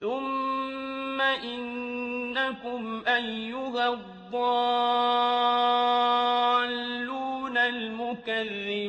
ثُمَّ إِنَّكُمْ أَيُّهَا الضَّالُّونَ الْمُكَذِّبُونَ